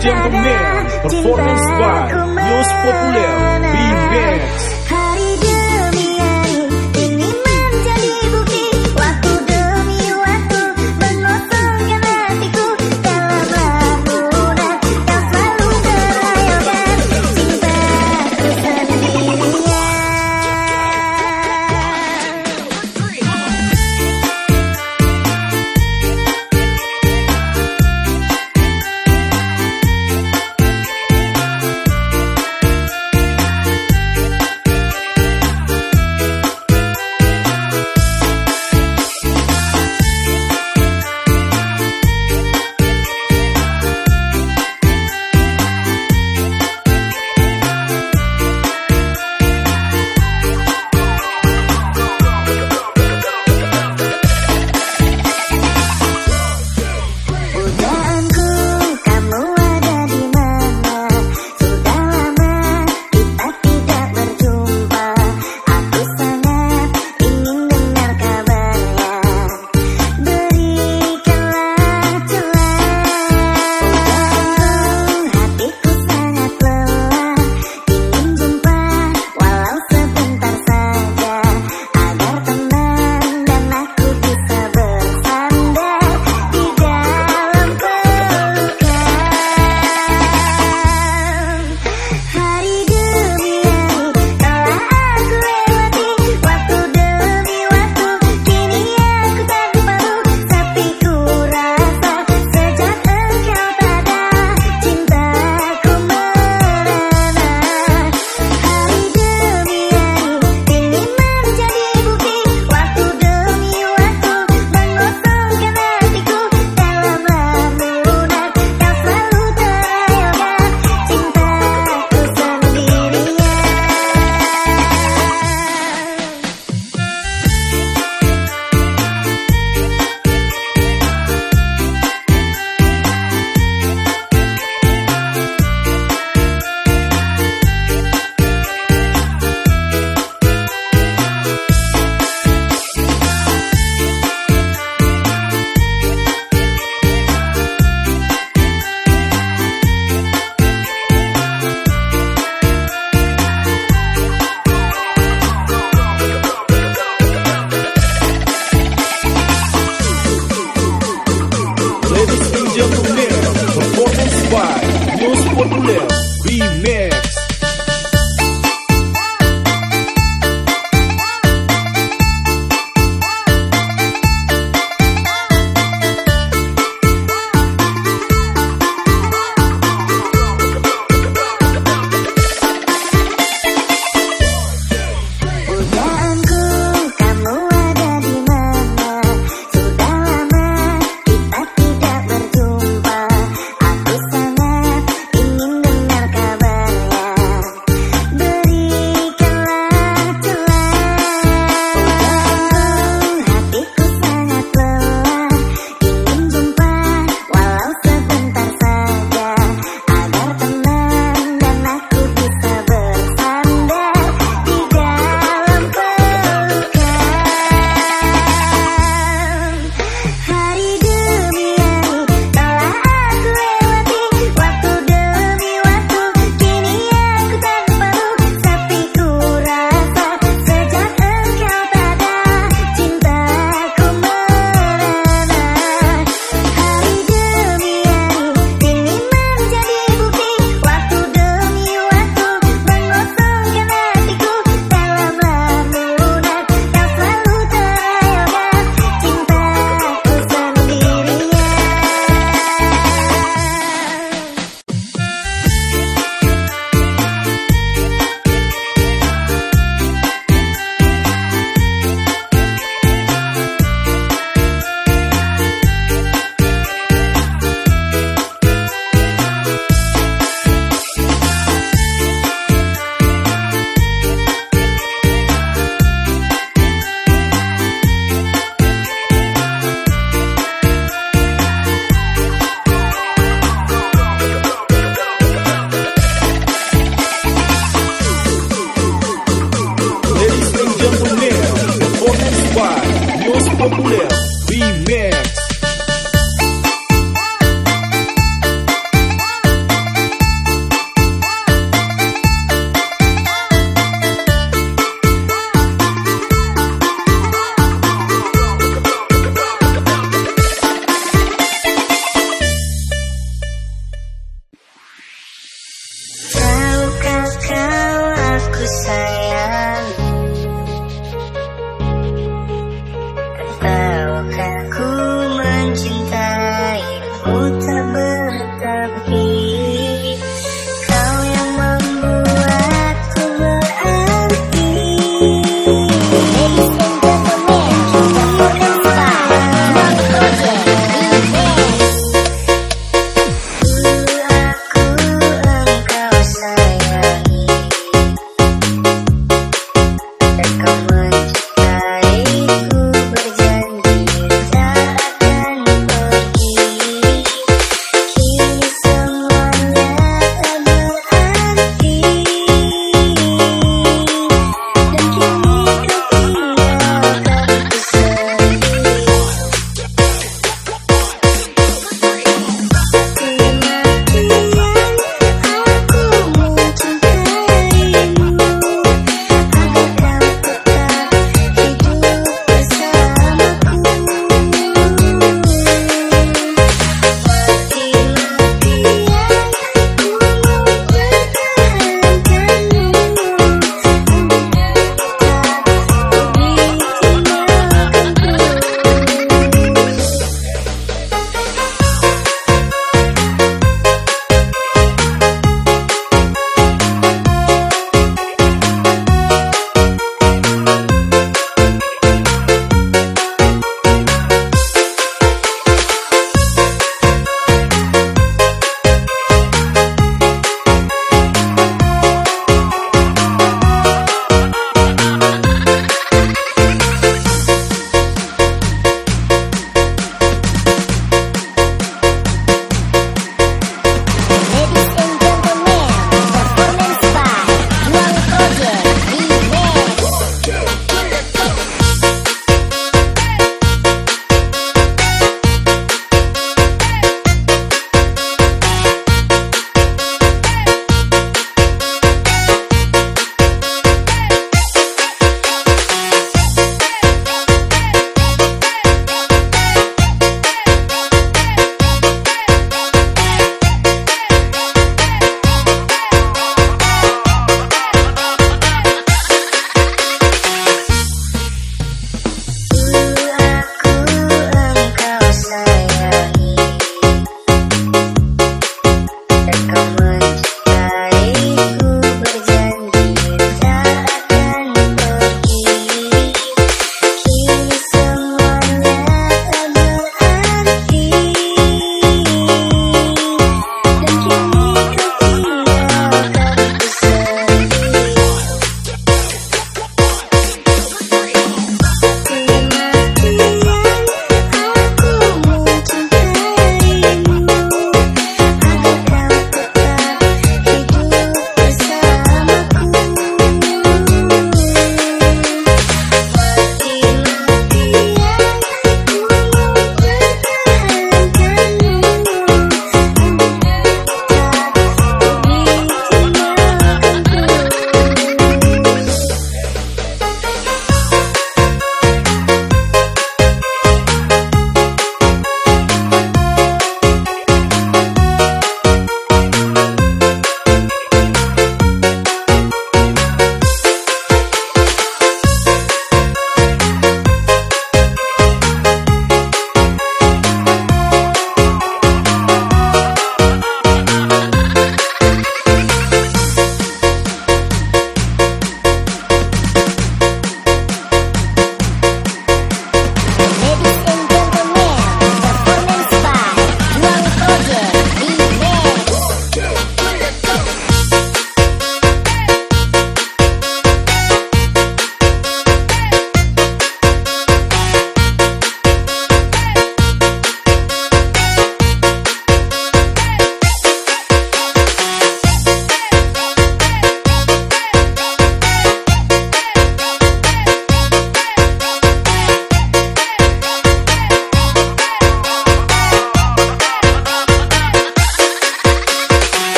Gentlemen Performance by popular, Populer bands.